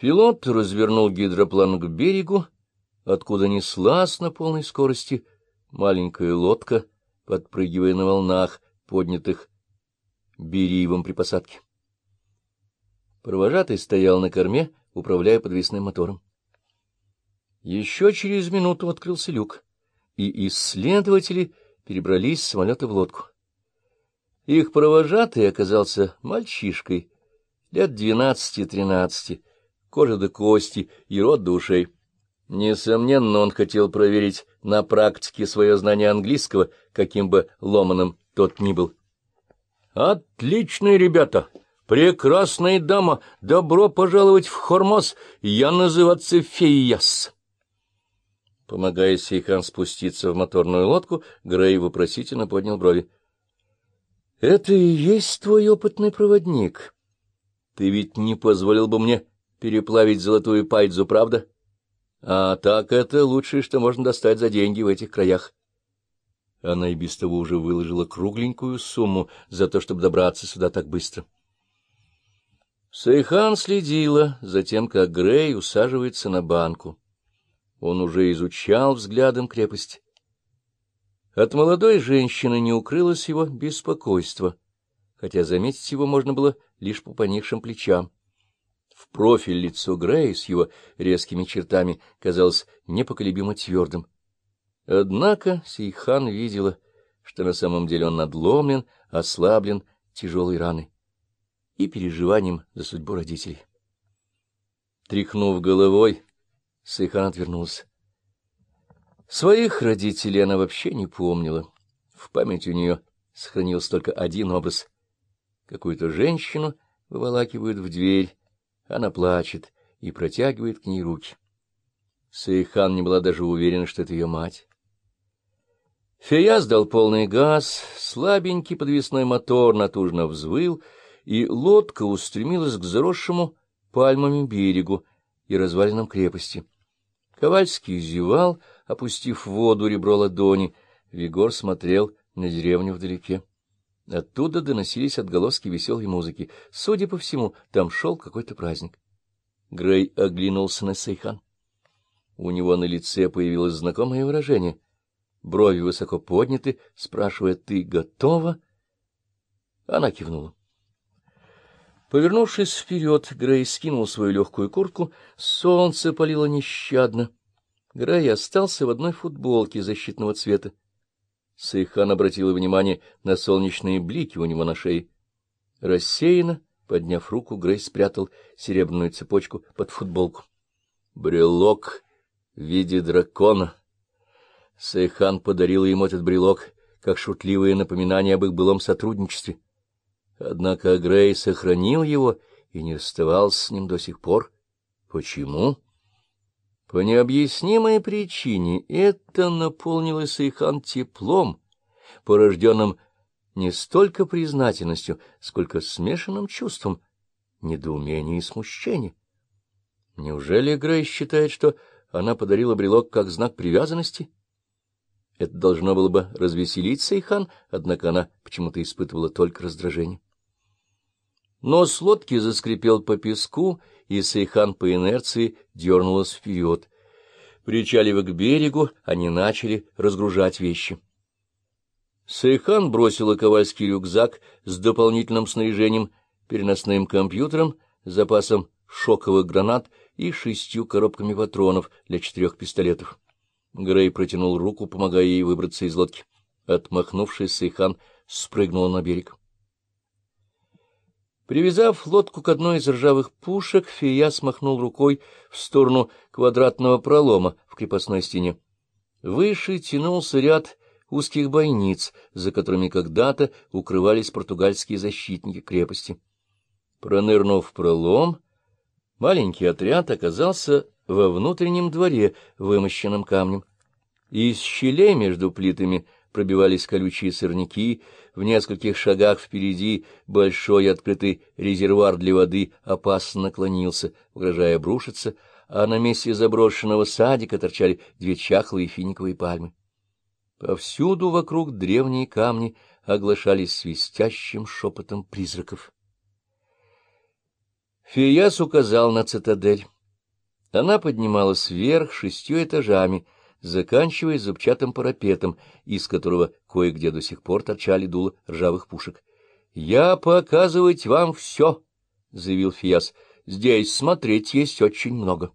Пилот развернул гидроплан к берегу, откуда неслась на полной скорости маленькая лодка, подпрыгивая на волнах, поднятых беривом при посадке. Провожатый стоял на корме, управляя подвесным мотором. Еще через минуту открылся люк, и исследователи перебрались с самолета в лодку. Их провожатый оказался мальчишкой, лет двенадцати-тринадцати, кожа до кости и рот до ушей. Несомненно, он хотел проверить на практике свое знание английского, каким бы ломаным тот ни был. — Отличные ребята! Прекрасная дама! Добро пожаловать в Хормоз! Я называться Фейяс! Помогая Сейхан спуститься в моторную лодку, Грей вопросительно поднял брови. — Это и есть твой опытный проводник? Ты ведь не позволил бы мне переплавить золотую пайдзу, правда? А так это лучшее, что можно достать за деньги в этих краях. Она и без того уже выложила кругленькую сумму за то, чтобы добраться сюда так быстро. Сайхан следила за тем, как Грей усаживается на банку. Он уже изучал взглядом крепость. От молодой женщины не укрылось его беспокойство, хотя заметить его можно было лишь по поникшим плечам. В профиль лицо Грея с его резкими чертами казалось непоколебимо твердым. Однако Сейхан видела, что на самом деле он надломлен, ослаблен тяжелой раной и переживанием за судьбу родителей. Тряхнув головой, Сейхан отвернулся. Своих родителей она вообще не помнила. В памяти у нее сохранился только один образ. Какую-то женщину выволакивают в дверь, она плачет и протягивает к ней руки. Сейхан не была даже уверена, что это ее мать. Фея сдал полный газ, слабенький подвесной мотор натужно взвыл, и лодка устремилась к заросшему пальмами берегу и развалинам крепости. Ковальский зевал, опустив в воду ребро ладони. Вигор смотрел на деревню вдалеке. Оттуда доносились отголоски веселой музыки. Судя по всему, там шел какой-то праздник. Грей оглянулся на Сейхан. У него на лице появилось знакомое выражение. Брови высоко подняты, спрашивая, «Ты готова?» Она кивнула. Повернувшись вперед, Грей скинул свою легкую куртку. Солнце палило нещадно. Грей остался в одной футболке защитного цвета. Сайхан обратила внимание на солнечные блики у него на шее. Рассеянно, подняв руку, Грей спрятал серебряную цепочку под футболку. Брелок в виде дракона. Сейхан подарила ему этот брелок, как шутливое напоминание об их былом сотрудничестве. Однако Грей сохранил его и не расставался с ним до сих пор. Почему? По необъяснимой причине это наполнило Сейхан теплом, порожденным не столько признательностью, сколько смешанным чувством недоумения и смущения. Неужели Грей считает, что она подарила брелок как знак привязанности? Это должно было бы развеселить Сейхан, однако она почему-то испытывала только раздражение. Нос лодки заскрипел по песку, и Сейхан по инерции дернулась вперед. Причалив к берегу, они начали разгружать вещи. Сейхан бросила ковальский рюкзак с дополнительным снаряжением, переносным компьютером, запасом шоковых гранат и шестью коробками патронов для четырех пистолетов. Грей протянул руку, помогая ей выбраться из лодки. Отмахнувшись, Сейхан спрыгнула на берег. Привязав лодку к одной из ржавых пушек, фея смахнул рукой в сторону квадратного пролома в крепостной стене. Выше тянулся ряд узких бойниц, за которыми когда-то укрывались португальские защитники крепости. Пронырнув в пролом, маленький отряд оказался во внутреннем дворе, вымощенном камнем. Из щелей между плитами — пробивались колючие сорняки, в нескольких шагах впереди большой открытый резервуар для воды опасно наклонился, угрожая обрушиться, а на месте заброшенного садика торчали две чахлые финиковые пальмы. Повсюду вокруг древние камни оглашались свистящим шепотом призраков. Фияс указал на цитадель. Она поднималась вверх шестью этажами, заканчивая зубчатым парапетом, из которого кое-где до сих пор торчали дула ржавых пушек. — Я показывать вам все, — заявил Фияс. — Здесь смотреть есть очень много.